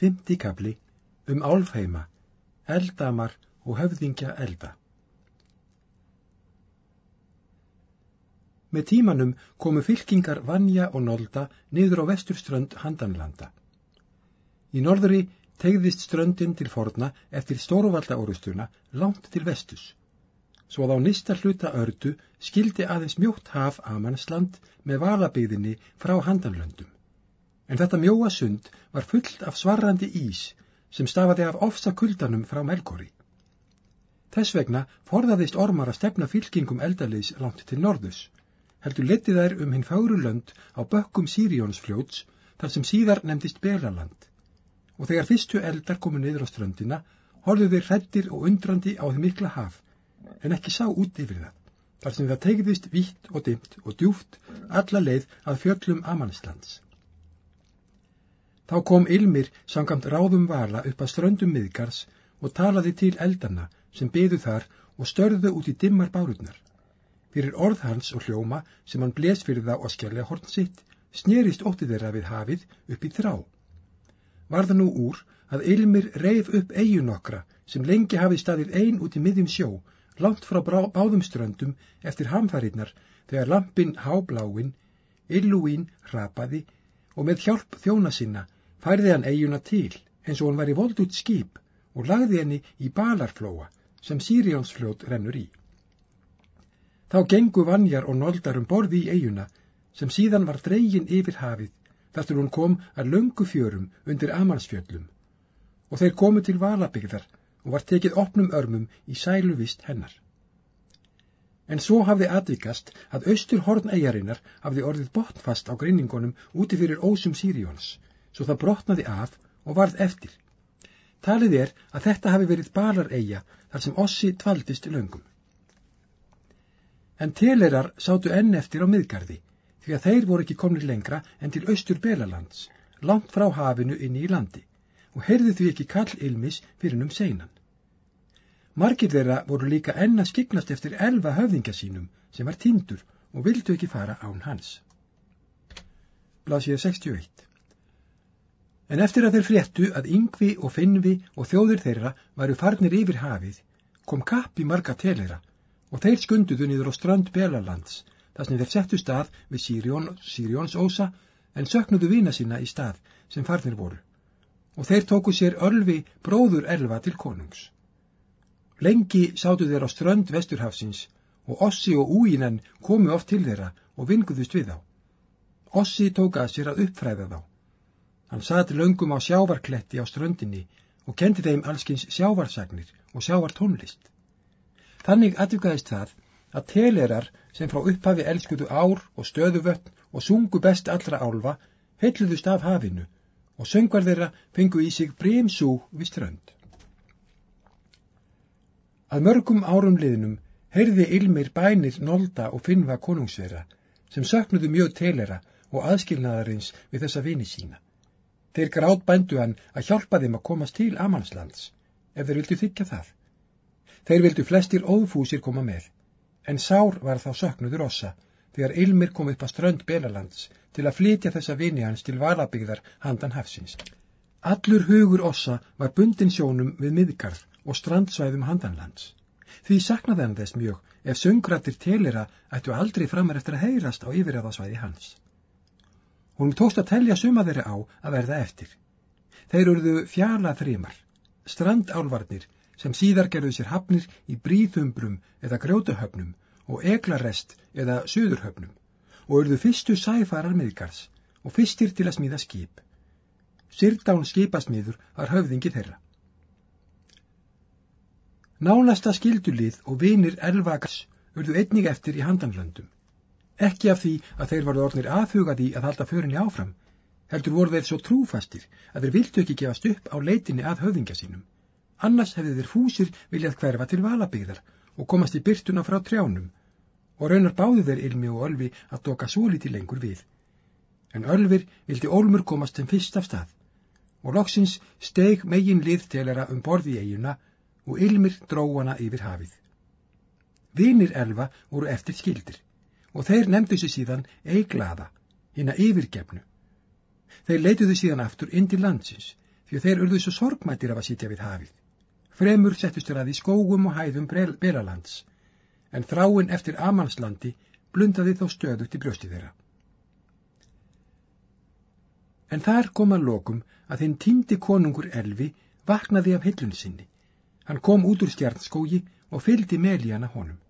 Fymti kapli um álfheima, eldamar og höfðingja elda. Með tímanum komu fylkingar Vanja og Nolda niður á vesturströnd Handanlanda. Í norðri tegðist ströndin til forna eftir stóruvalda orustuna langt til vestus. Svo að á nýsta hluta ördu skildi aðeins mjótt haf Amansland með valabeyðinni frá Handanlöndum en þetta mjóa sund var fullt af svarrandi ís sem stafaði af ofsa kuldanum frá Melkori. Þess vegna forðaðist ormar að stefna fylkingum eldaliðs langt til norðus, heldur letið þær um hinn fáru lönd á bökkum Sirionsfljóts þar sem síðar nefndist Belaland. Og þegar fyrstu eldar komu niður á ströndina, horfðu þeir hrettir og undrandi á þið mikla haf, en ekki sá út yfir það, þar sem það tegðist vítt og dimt og djúft alla leið að fjöllum Amanslands. Þá kom Ilmir sangamt ráðum vala upp að ströndum miðgars og talaði til eldana sem beðu þar og störðu út í dimmar bárurnar. Fyrir orð hans og hljóma sem hann bles fyrir það og skjálja horn sitt, snerist ótti þeirra við hafið upp í þrá. Varða nú úr að Ilmir reif upp eigin okkra sem lengi hafið staðir ein út í miðjum sjó, langt frá báðum ströndum eftir hamfarinnar þegar lampin hábláin, Illúín hrapaði og með hjálp þjóna sinna færði hann eiguna til eins og hann var í voldut skip og lagði henni í balarflóa sem Sirionsfljót rennur í. Þá gengu vannjar og noldar um borði í eiguna sem síðan var dregin yfir hafið þar til hún kom að löngu fjörum undir Amansfjöllum og þeir komu til Valabyggðar og var tekið opnum örmum í sæluvist hennar. En svo hafði atvikast að austur horn eigarinnar hafði orðið botnfast á greiningunum úti fyrir ósum Sirions svo það brotnaði af og varð eftir. Talið er að þetta hafi verið balareyja þar sem Ossi tvaldist löngum. En telerar sátu enn eftir á miðgarði því að þeir voru ekki komnir lengra en til austur Belalands, langt frá hafinu inni í landi og heyrði því ekki kall ilmis fyrir um seinan. Margir þeirra voru líka enn að skiknast eftir elva höfðingja sínum sem var tindur og vildu ekki fara án hans. Blásið 61 En eftir að þeir fréttu að yngvi og finnvi og þjóðir þeirra varu farnir yfir hafið, kom kapp í marga telera og þeir skunduðu niður á strand Belalands, þar sem þeir settu stað við Sirion, Sirions ósa en söknuðu vina sína í stað sem farnir voru. Og þeir tóku sér örfi bróður elva til konungs. Lengi sátu þeir á strönd vesturhafsins og Ossi og Úinen komu oft til þeirra og vinguðust við þá. Ossi tók að sér að uppfræða þá. Hann satt löngum á sjávarkletti á ströndinni og kendi þeim allskins sjávarsagnir og sjávartónlist. Þannig aðvikaðist það að telerar sem frá upphafi elskuðu ár og stöðuvötn og sungu best allra álfa heitluðust af hafinu og söngvar þeirra fengu í sig brímsú við strönd. Að mörgum árum liðnum heyrði Ilmir bænir Nolda og Finnva konungsverða sem söknuðu mjög telera og aðskilnaðarins við þessa vini sína. Þeir grátt bændu hann að hjálpa þeim að komast til Amanslands, ef þeir vildu þykja það. Þeir vildu flestir ófúsir koma með, en sár var þá söknuður ossa, þegar Ilmir kom upp að strönd Belalands til að flytja þessa vini hans til valabygðar handan hafsins. Allur hugur ossa var bundin sjónum við miðgarð og strandsvæðum handanlands. Því saknaði hann þess mjög ef söngrættir telera ættu aldrei framar eftir að heyrast á yfirraðasvæði hans. Hún tókst að telja suma þeirra á að verða eftir. Þeir eruðu fjala þrýmar, strandálvarnir sem síðar gerðu sér hafnir í bríðumbrum eða grjótuhöfnum og eglarest eða söðurhöfnum og eruðu fyrstu sæfarar miðgars og fyrstir til að smíða skip. Sirdán skipasmíður var höfðingi þeirra. Nánasta skildulið og vinir elvagars urðu einnig eftir í handanlöndum. Ekki af því að þeir varu orðnir aðhugað í að halda förinni áfram, heldur voru þeir svo trúfastir að þeir vildu ekki gefast upp á leitinni að höfðingja sínum. Annars hefði þeir fúsir viljað hverfa til valabíðar og komast í byrtuna frá trjánum og raunar báðu þeir Ilmi og Ölvi að doka svo liti lengur við. En Ölvir vildi Olmur komast sem fyrst af stað og loksins steg megin liðtelera um borði eiguna og Ilmir dróana yfir hafið. Vinir Elva voru eftir skildir og þeir nefndu sér síðan eiglaða, hinn að yfirgefnu. Þeir leituðu síðan aftur inn til landsins, því þeir urðu svo sorgmættir af að sitja við hafið. Fremur settustur að í skógum og hæðum Belalands, en þráin eftir Amalslandi blundaði þó stöðut í brjósti þeirra. En þar kom að lokum að þinn týndi konungur Elvi vaknaði af heilun sinni. Hann kom út úr stjarnskógi og fyldi Melíana honum.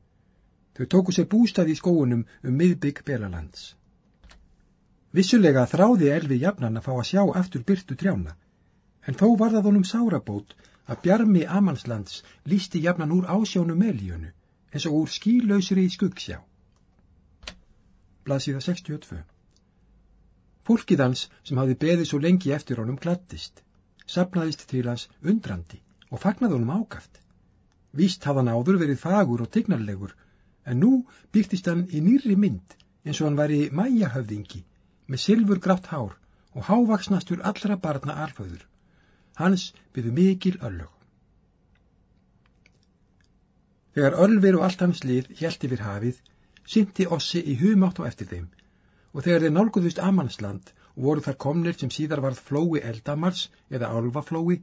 Þau tóku sér bústað í skóunum um miðbygg Belalands. Vissulega þráði Elvi jafnan að fá að sjá aftur byrtu trjána, en þó var það honum sárabót að bjarmi Amanslands lísti jafnan úr ásjónu Melíunu, eins og úr skílausri í skuggsjá. Blasiða 62 Fólkið hans sem hafði beðið svo lengi eftir honum glattist, sapnaðist til hans undrandi og fagnaði honum ákaft. Víst hafði hann áður verið fagur og tignarlegur, en nú byrtist hann í nýri mynd eins og hann var í mæjahöfðingi með silfur grátt hár og hávaksnastur allra barna arföður. Hans byrðu mikil öllög. Þegar Ölver og allt hans lið hjælt yfir hafið, synti Ossi í humátt og eftir þeim, og þegar þeir nálguðust Amansland og voru þar komnir sem síðar varð flói eldamars eða álvaflói,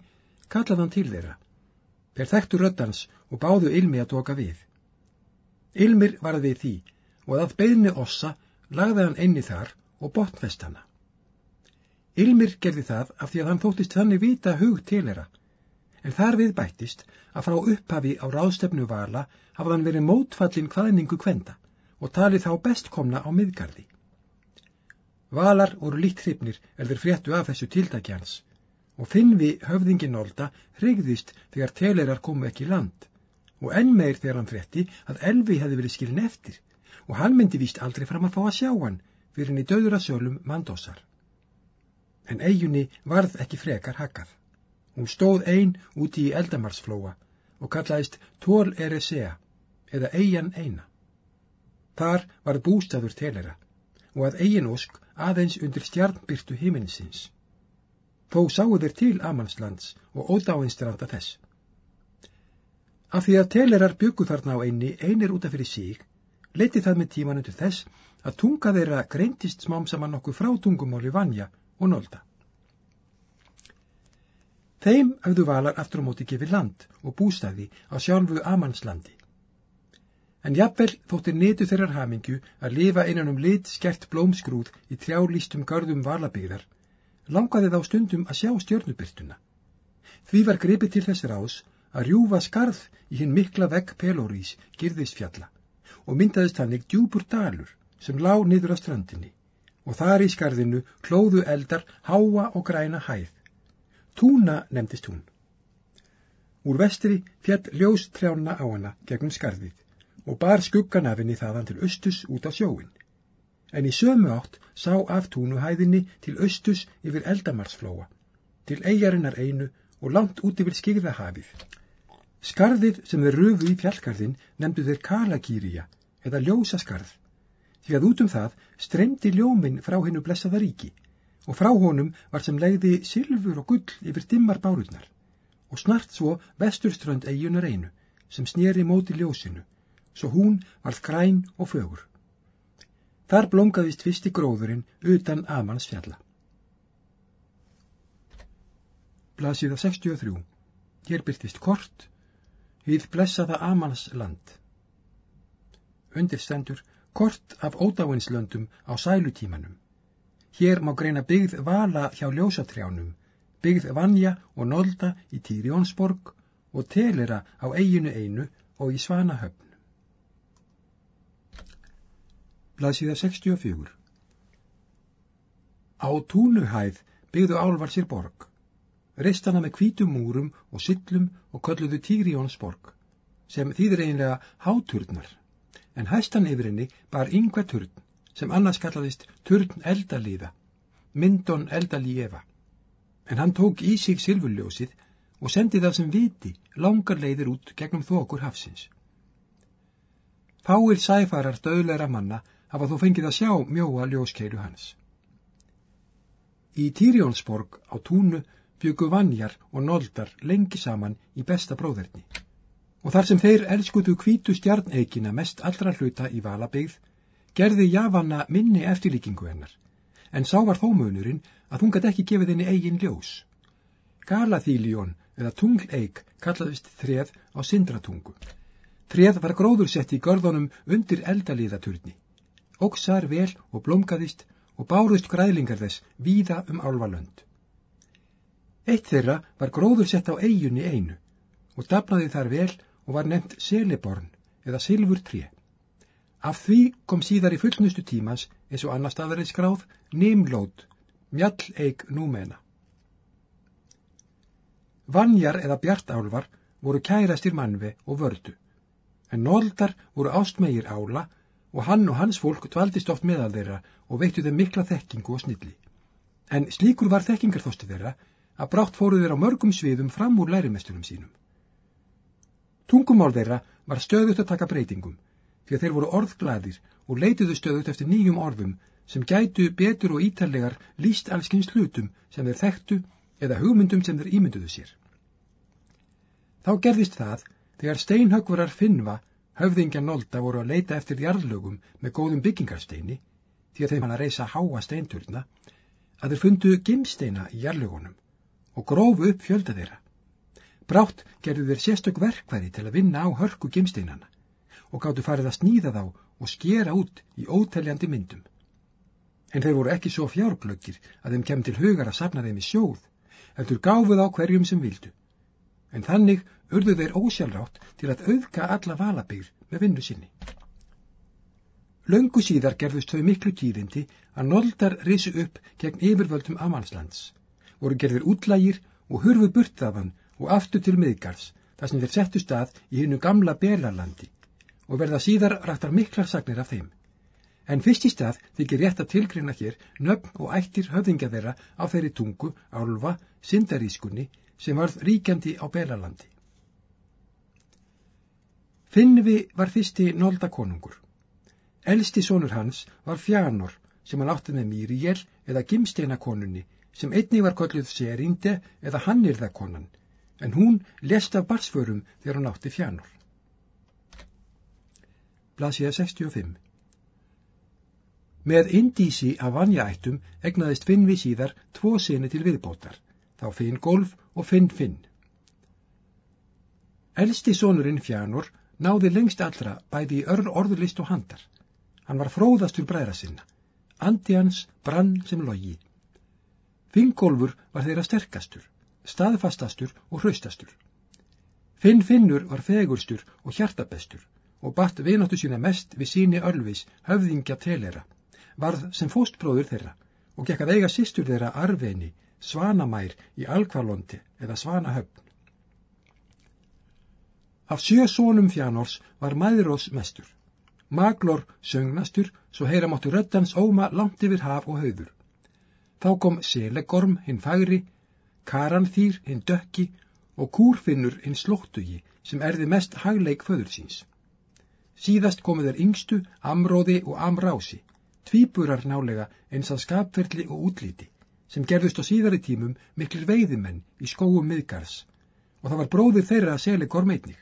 kallaði hann til þeirra. Þeir þekktu röddans og báðu Ilmi að doka við. Ilmir varð við því, og að beðni Ossa lagði hann einni þar og botnfest hana. Ilmir gerði það af því að hann þóttist þannig vita hug tilera, en þar við bættist að frá upphafi á ráðstefnu vala hafði hann verið mótfallin hvaðningu kvenda og talið þá bestkomna á miðgarði. Valar voru lít hrifnir er þeir fréttu af þessu tildækjans og Finnvi höfðingin Olda hrigðist þegar telerar komu ekki land og enn meir þegar hann frétti að Elvi hefði verið skilin eftir og hann myndi víst aldrei fram að fá að sjá hann fyrir henni döður að sjálfum mandósar. En eiginni varð ekki frekar hakkað. Hún stóð einn úti í eldamarsflóa og kallaðist Tól Eresea eða Eian Eina. Þar var bústaður telera og að eigin ósk aðeins undir stjarnbyrtu himinsins. Þó sáu þeir til Amanslands og ódáinstranda þess. Af því að telerar byggu þarna á einni einir útaf fyrir síg, leiti það með tímanu til þess að tunga þeirra greintist smám saman nokkuð frá tungumáli vanja og nólda. Þeim auðu valar aftur á móti gefið land og bústæði á sjálfu Amanslandi. En jafnvel þóttir netu þeirrar hamingju að lifa einan um lit skert blómskrúð í trjálýstum garðum valabíðar, langaði þá stundum að sjá stjörnubyrtuna. Því var gripið til þess ráðs að rjúfa skarð í hinn mikla vegg Pelórís girðisfjalla og myndaðist hannig djúpur dalur sem lág niður á strandinni og þar í skarðinu klóðu eldar háa og græna hæð. Túna nefndist hún. Úr vestri fjall ljós trjána á hana gegnum skarðið og bar skuggan af henni þaðan til austus út á sjóin. En í sömu átt sá af túnuhæðinni til austus yfir eldamarsflóa, til eigarinnar einu og langt út yfir skigðahafið. Skarðið sem þeir röfu í fjallgarðin nefndu þeir Kalagýrija eða ljósaskarð því að út um það streymdi ljóminn frá hennu blessaða ríki og frá honum var sem leiði silfur og gull yfir dimmar bárurnar og snart svo vesturströnd eigunar einu sem snýri móti ljósinu svo hún varð græn og fögur. Þar blóngaðist fyrsti gróðurinn utan Amans fjalla. Blasiða 63. Hér byrtist kort, við blessaða Amans land. Undirstendur kort af ódáinslöndum á sælutímanum. Hér má greina byggð vala hjá ljósatrjánum, byggð vanja og nolda í Týrjónsborg og telera á eiginu einu og í Svanahöfn. Blaðsíða 64 Á túnuhæð byggðu álvar sér borg. Ristana með kvítum múrum og syllum og kölluðu Týrjónsborg, sem þýðir einlega háturnar en hæstan yfir henni bar yngve turn sem annars kallaðist turn eldalíða, myndon eldalíeva. En hann tók í sig silfurljósið og sendi það sem viti langar leiðir út gegnum þokur hafsins. Fáir sæfarar döðleira manna hafa þó fengið að sjá mjóa ljóskeilu hans. Í Týrjónsborg á túnu byggu vannjar og noldar lengi saman í besta bróðerni og þar sem þeir elskuðu kvítu stjarneikina mest allra hluta í valabegð, gerði Javanna minni eftirlíkingu hennar, en sá var þó munurinn að hún gæti ekki gefið henni eigin ljós. Galaþíljón eða tungleik kallaðist þreð á sindratungu. Þreð var gróðursett í görðunum undir eldalíðaturni. Óksar vel og blómgaðist og bárust græðlingar þess víða um álvalönd. Eitt þeirra var gróðursett á eigunni einu og dafnaði þar vel og var nefnt seliborn eða silfur tré. Af því kom síðar í fullnustu tímas eins og annar staðarinn skráð Nimlót, mjalleik númena. Vanjar eða bjartálvar voru kærastir mannve og vördu, en nóldar voru ástmegir ála og hann og hans fólk dvaldist oft meðal þeirra og veittu þeim mikla þekkingu og snilli. En slíkur var þekkingarþóstu þeirra að brátt fóru þeirra á mörgum sviðum fram úr lærimestunum sínum. Tungumál þeirra var stöðut að taka breytingum, því að þeir voru orðglæðir og leituðu stöðut eftir nýjum orðum sem gætu betur og ítallegar líst allskynns hlutum sem þeir þekktu eða hugmyndum sem þeir ímynduðu sér. Þá gerðist það þegar steinhögvarar Finnva, höfðingja Nolda, voru að leita eftir jarðlögum með góðum byggingarsteini, því að þeim hann að reysa háa steinturna, að þeir fundu gimsteina í jarðlögunum og grófu upp fjölda þeirra. Brátt gerðu þeir sérstök verkværi til að vinna á hörku gimsteinana og gáttu farið að snýða þá og skera út í óteljandi myndum. En þeir voru ekki svo fjárglöggir að þeim kem til hugar að sapna þeim í sjóð, heldur gáfuð á hverjum sem vildu. En þannig urðu þeir ósjálfrátt til að auðka alla valabyggr með vinnu sinni. Laungu síðar gerðust þau miklu tíðindi að noldar risu upp gegn yfirvöldum Amalslands, voru gerðir útlægir og hurfu burtaðan og aftur til miðgarðs, þar sem þeir settu stað í hinnu gamla Belarlandi og verða síðar rættar miklar sagnir af þeim. En fyrst í stað þykir rétt að tilgrina hér nöfn og ættir höfðingja þeirra á þeirri tungu, álfa, syndarískunni sem varð ríkjandi á Belarlandi. Finnvi var fyrsti nólda konungur. Elsti sonur hans var Fjánor sem hann átti með Míriél eða Gimsteina konunni sem einni var kolluð Serinde eða Hannirða konan en hún lest af barsförum þegar hún átti fjánur. Blasiða 65 Með indísi af vannjaættum egnaðist Finn við síðar tvo seni til viðbótar, þá Finn Golf og Finn Finn. Elsti sonurinn fjánur náði lengst allra bæði í örl orðurlist og handar. Hann var fróðastur bræðra sinna. Andi hans brann sem logi. Fingólfur var þeirra sterkastur staðfastastur og hraustastur. Finn Finnur var fegurstur og hjartabestur og batt vináttu sína mest við síni örlvis höfðingja telera, varð sem fóstbróður þeirra og gekk að eiga sýstur þeirra arveini, svanamær í alkvarlondi eða svanahöfn. Af sjö sónum fjánors var maðurós mestur. Maglor söngnastur, svo heyra máttu röddans óma langt yfir haf og höfður. Þá kom Selegorm hinn fagri, Karanþýr hinn dökki og Kúrfinnur hinn slóttugi sem erði mest hagleik föður síns. Síðast komu þeir yngstu, Amróði og Amrási, tvíburar nálega eins að skapferli og útlíti, sem gerðust á síðari tímum miklir veiðimenn í skóum miðgars og það var bróðir þeirra að seli gormeitnig.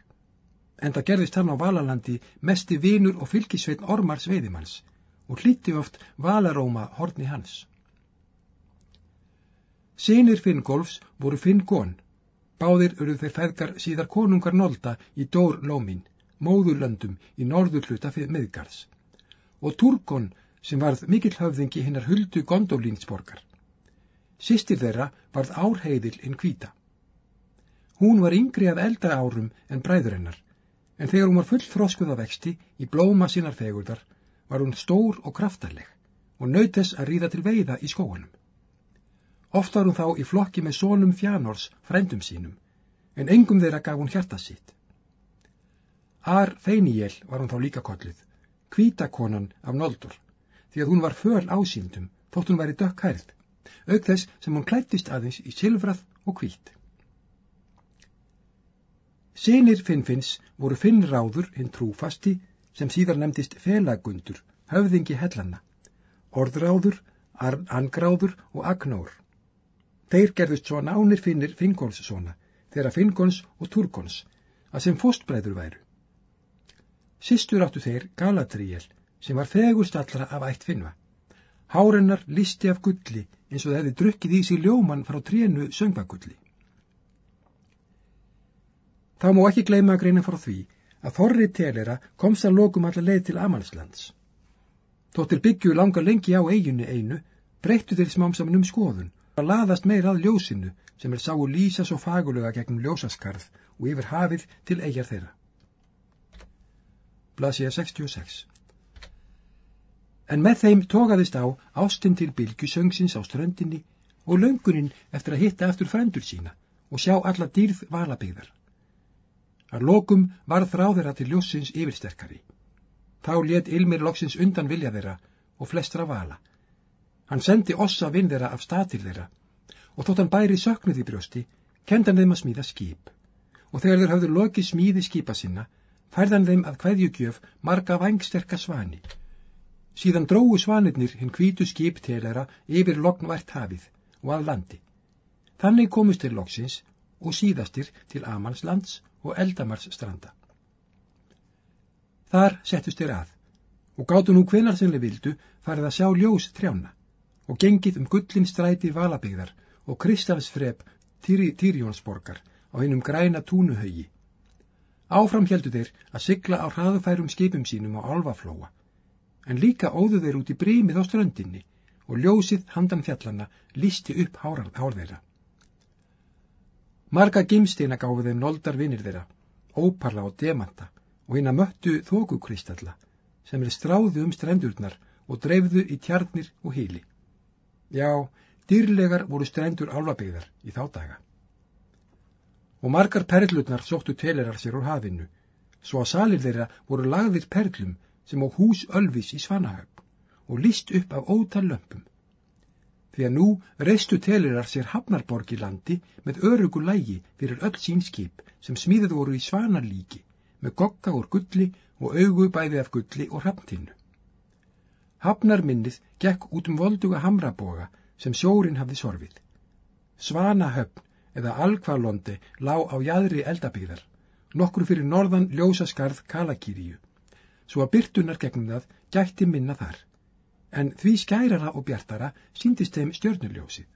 En það gerðist hann á Valalandi mesti vinur og fylgisveitn ormars veiðimanns og hlíti oft Valaróma horni hans. Sinir Finngolfs voru Finngón. Báðir eru þeir feðgar síðar konungar Nolda í Dór Lómin, móðurlöndum í norður hluta fyrir miðgarðs. Og Turgon sem varð mikill höfðingi hinnar huldu Gondolínsborgar. Sistir þeirra varð árheiðil inn kvíta. Hún var yngri af eldra árum en bræðurinnar, en þegar hún var full þróskuða vexti í blóma sínar fegurdar var hún stór og kraftarleg og nautess að ríða til veiða í skóanum. Oft var hún þá í flokki með sónum fjánors, frendum sínum, en engum þeirra gaf hún hjarta sitt. Ar Feiníél var hún þá líka kolluð, kvítakonan af Noldur, því að hún var föl ásýndum, þótt hún væri dökkhærð, auk þess sem hún klættist aðeins í silfrað og kvít. Senir Finnfinns voru Finnráður hinn trúfasti sem síðar nefndist Felagundur, höfðingi hellanna, Orðráður, Angráður og Agnór. Þeir gerðust svo nánir finnir Fingóls svona, þeirra Fingóls og Turgóls, að sem fóstbræður væru. Sistur áttu þeir Galadriel, sem var þegust allra af ætt finna. Hárennar listi af gulli eins og hefði drukkið í sig ljóman frá trénu söngvagulli. Þá má ekki gleyma að greina frá því að þorri telera komst að lokum allar leið til Amalslands. Tóttir byggju langa lengi á eiginu einu, breyttu þeir smám saman um skoðun og laðast meir að ljósinu sem er sáu lýsa svo fagulega gegnum ljósaskarð og yfir hafið til eigjar þeirra. Blasíða 66 En með þeim tókaðist á ástinn til bylgu söngsins á ströndinni og löngunin eftir að hitta eftir frændur sína og sjá alla dýrð valabigðar. Að lokum var þrá þeirra til ljósins yfirsterkari. Þá let Ilmir loksins undan vilja þeirra og flestra vala. Hann sendi ossa vinn þeirra af stað til þeirra og þótt hann bæri söknuð í brjósti, kendan þeim að smíða skip. Og þegar þeir hafðu lokið smíði skipa sinna, færðan þeim að hverjugjöf marga vangsterka svani. Síðan dróðu svanirnir hinn kvítu skiptelera yfir lognvært hafið og að landi. Þannig komust til loksins og síðastir til Amalslands og Eldamars stranda. Þar settust þeir að og gáttu nú hvenar sem þeir vildu farið að sjá ljós trjána og gengið um gullin stræti valabigðar og kristalsfrep Týrjónsborgar á hennum græna túnuhaugi. Áfram heldu þeir að sigla á hraðufærum skipum sínum á alvaflóa, en líka óðu þeir út í brímið á ströndinni og ljósið handan fjallana lísti upp hár þeirra. Marga gimsteina gáfi þeim noldar vinir þeirra, óparla og demanta og hinn að möttu þókukristalla sem er stráðu um strendurnar og dreifðu í tjarnir og híli. Já, dýrlegar voru strendur álvabegðar í þá daga. Og margar perlutnar sóttu telerar sér úr hafinu, svo að salir þeirra voru lagðir perlum sem á hús Ölvis í Svanahöfn og líst upp af ótal lömpum. Því að nú reistu telirar sér Hafnarborg í landi með örugu lægi fyrir öll sín skip sem smíðað voru í Svanarlíki með gogga úr gulli og augu bæði af gulli og hrapptinnu. Hafnarminnið gekk út um volduga hamraboga sem sjórin hafði sorfið. Svanahöfn eða Alkvarlondi lá á jæðri eldabíðar, nokkru fyrir norðan ljósaskarð Kalakýríu, svo að byrtunar gegnum það gætti minna þar en því skærara og bjartara síndist þeim stjörnuljósið.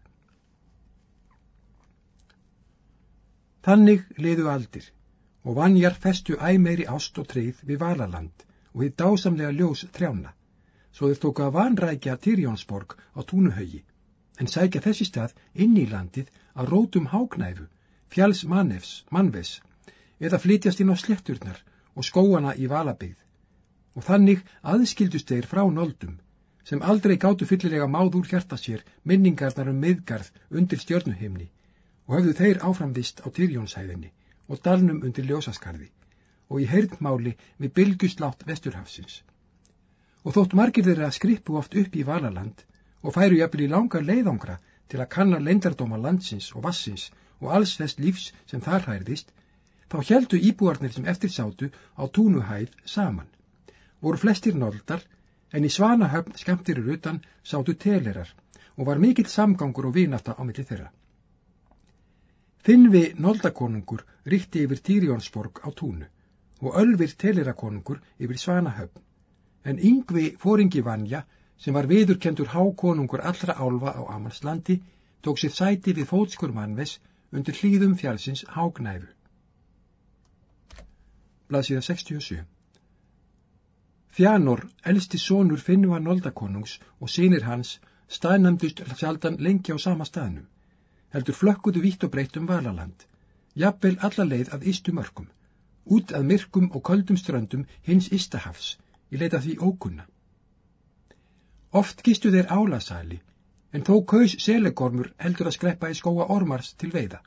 Þannig liðu aldir og vannjar festu æmeiri ást og treyð við Valaland og hitt dásamlega ljós trjána, svo þeir tóku að vanrækja Tyrjónsborg á túnuhaugi, en sækja þessi stað inn í landið að rótum háknæfu, fjáls mannves, eða flytjast inn á sletturnar og skóana í Valabigð, og þannig aðskildust þeir frá noldum sem aldrei gáttu fyllilega máð úr hjarta sér minningarnar um miðgarð undir stjörnuhimni og höfðu þeir áframvist á Tyrjónshæðinni og dalnum undir ljósaskarði og í heyrðmáli við bylguslátt vesturhafsins. Og þótt margir þeirra skrippu oft upp í Valaland og færu jafnvel í langar leiðangra til að kanna leindardóma landsins og vassins og alls þess lífs sem þar hærðist, þá heldu íbúarnir sem eftir sátu á túnuhæð saman. Voru flestir noldar en í Svanahöfn skemmtirir utan sátu telerar og var mikill samgangur og vinata á milli þeirra. Finnvi Noldakonungur ríkti yfir Týrjónsborg á túnu og Ölfir telerakonungur yfir Svanahöfn, en Yngvi fóringi Vanja sem var viðurkendur hákonungur allra álfa á Amalslandi tók sér sæti við fótskur mannves undir hlýðum fjálsins hágnæfu. Blasiða 67 Þjánor, elsti sonur Finnva Noldakonungs og sínir hans staðnæmdust sjaldan lengi á sama staðnum, heldur flökkuðu vitt og breytt um valaland, jafnvel alla leið að istu mörgum, út að myrkum og köldum ströndum hins istahafs, í leita því ókunna. Oft gistu þeir álasæli, en þó kaus selegormur heldur að skleppa í skóa ormars til veiða,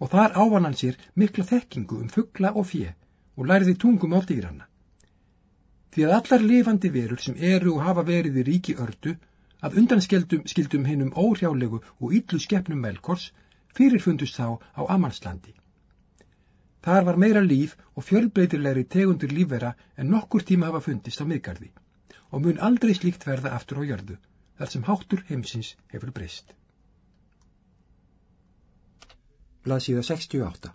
og þar ávan hann sér mikla þekkingu um fuggla og fjö og læriði tungum á dýranna því að allar lifandi verur sem eru og hafa verið í ríki ördu að undanskildum skildum hinnum óhrjálegu og yllu skeppnum melkors fyrirfundust þá á Amalslandi. Þar var meira líf og fjölbreytilegri tegundir lífvera en nokkur tíma hafa fundist á miðgarði og mun aldrei slíkt verða aftur á jörðu þar sem háttur heimsins hefur breyst. Blað síða 68